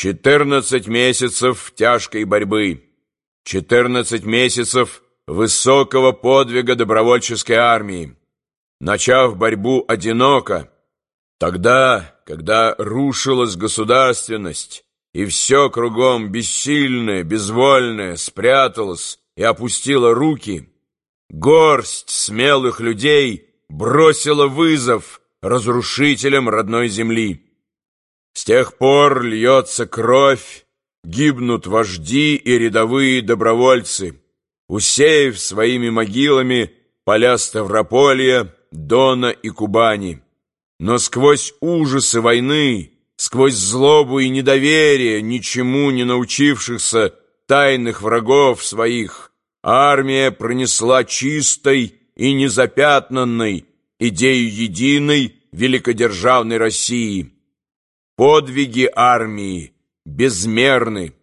Четырнадцать месяцев тяжкой борьбы, четырнадцать месяцев высокого подвига добровольческой армии. Начав борьбу одиноко, тогда, когда рушилась государственность, и все кругом бессильное, безвольное спряталось и опустило руки, горсть смелых людей бросила вызов разрушителям родной земли. С тех пор льется кровь, гибнут вожди и рядовые добровольцы, усеяв своими могилами поля Ставрополья, Дона и Кубани. Но сквозь ужасы войны, сквозь злобу и недоверие ничему не научившихся тайных врагов своих, армия пронесла чистой и незапятнанной идею единой великодержавной России – Подвиги армии безмерны,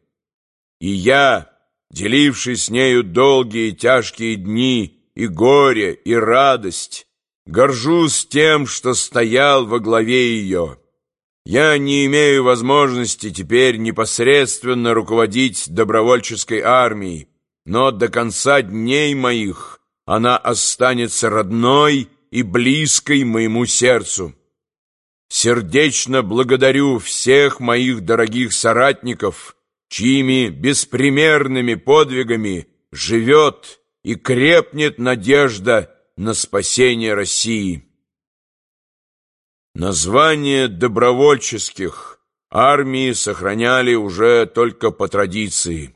и я, деливший с нею долгие тяжкие дни и горе, и радость, горжусь тем, что стоял во главе ее. Я не имею возможности теперь непосредственно руководить добровольческой армией, но до конца дней моих она останется родной и близкой моему сердцу. Сердечно благодарю всех моих дорогих соратников, чьими беспримерными подвигами живет и крепнет надежда на спасение России. Название добровольческих армии сохраняли уже только по традиции,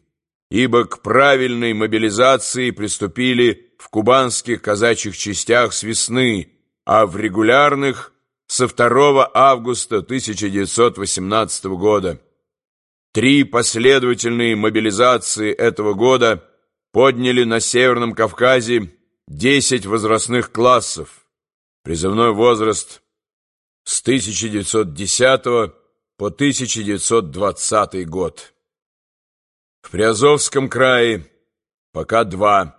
ибо к правильной мобилизации приступили в кубанских казачьих частях с весны, а в регулярных – со 2 августа 1918 года. Три последовательные мобилизации этого года подняли на Северном Кавказе 10 возрастных классов. Призывной возраст с 1910 по 1920 год. В Приазовском крае пока два.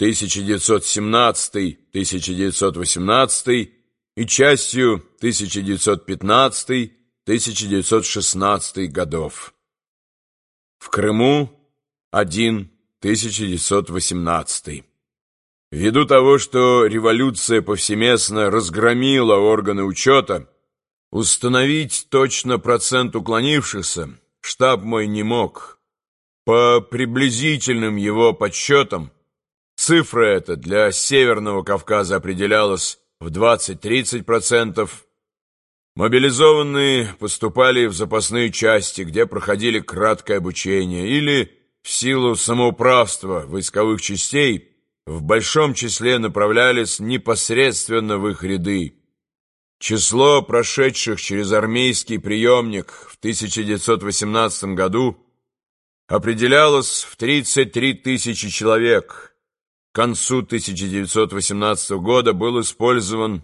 1917-1918 и частью 1915-1916 годов. В Крыму один 1918. Ввиду того, что революция повсеместно разгромила органы учета, установить точно процент уклонившихся штаб мой не мог. По приблизительным его подсчетам, цифра эта для Северного Кавказа определялась в 20-30%. Мобилизованные поступали в запасные части, где проходили краткое обучение, или в силу самоуправства войсковых частей в большом числе направлялись непосредственно в их ряды. Число прошедших через армейский приемник в 1918 году определялось в 33 тысячи человек – концу 1918 года был использован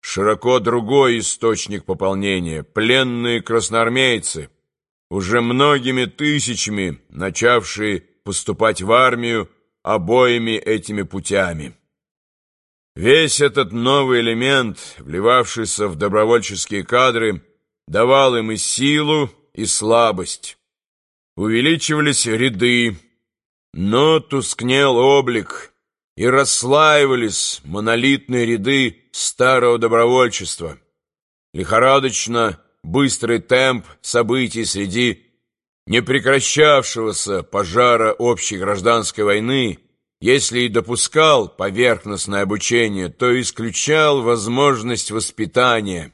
широко другой источник пополнения – пленные красноармейцы, уже многими тысячами начавшие поступать в армию обоими этими путями. Весь этот новый элемент, вливавшийся в добровольческие кадры, давал им и силу, и слабость. Увеличивались ряды, но тускнел облик – и расслаивались монолитные ряды старого добровольчества. Лихорадочно быстрый темп событий среди непрекращавшегося пожара общей гражданской войны, если и допускал поверхностное обучение, то исключал возможность воспитания.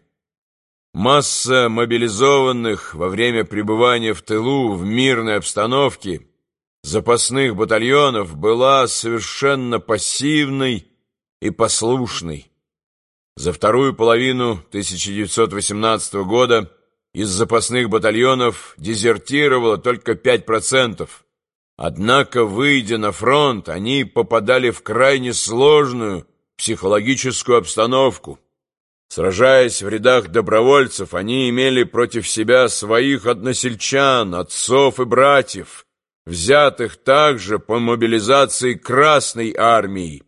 Масса мобилизованных во время пребывания в тылу в мирной обстановке – запасных батальонов была совершенно пассивной и послушной. За вторую половину 1918 года из запасных батальонов дезертировало только 5%. Однако, выйдя на фронт, они попадали в крайне сложную психологическую обстановку. Сражаясь в рядах добровольцев, они имели против себя своих односельчан, отцов и братьев – взятых также по мобилизации Красной Армии,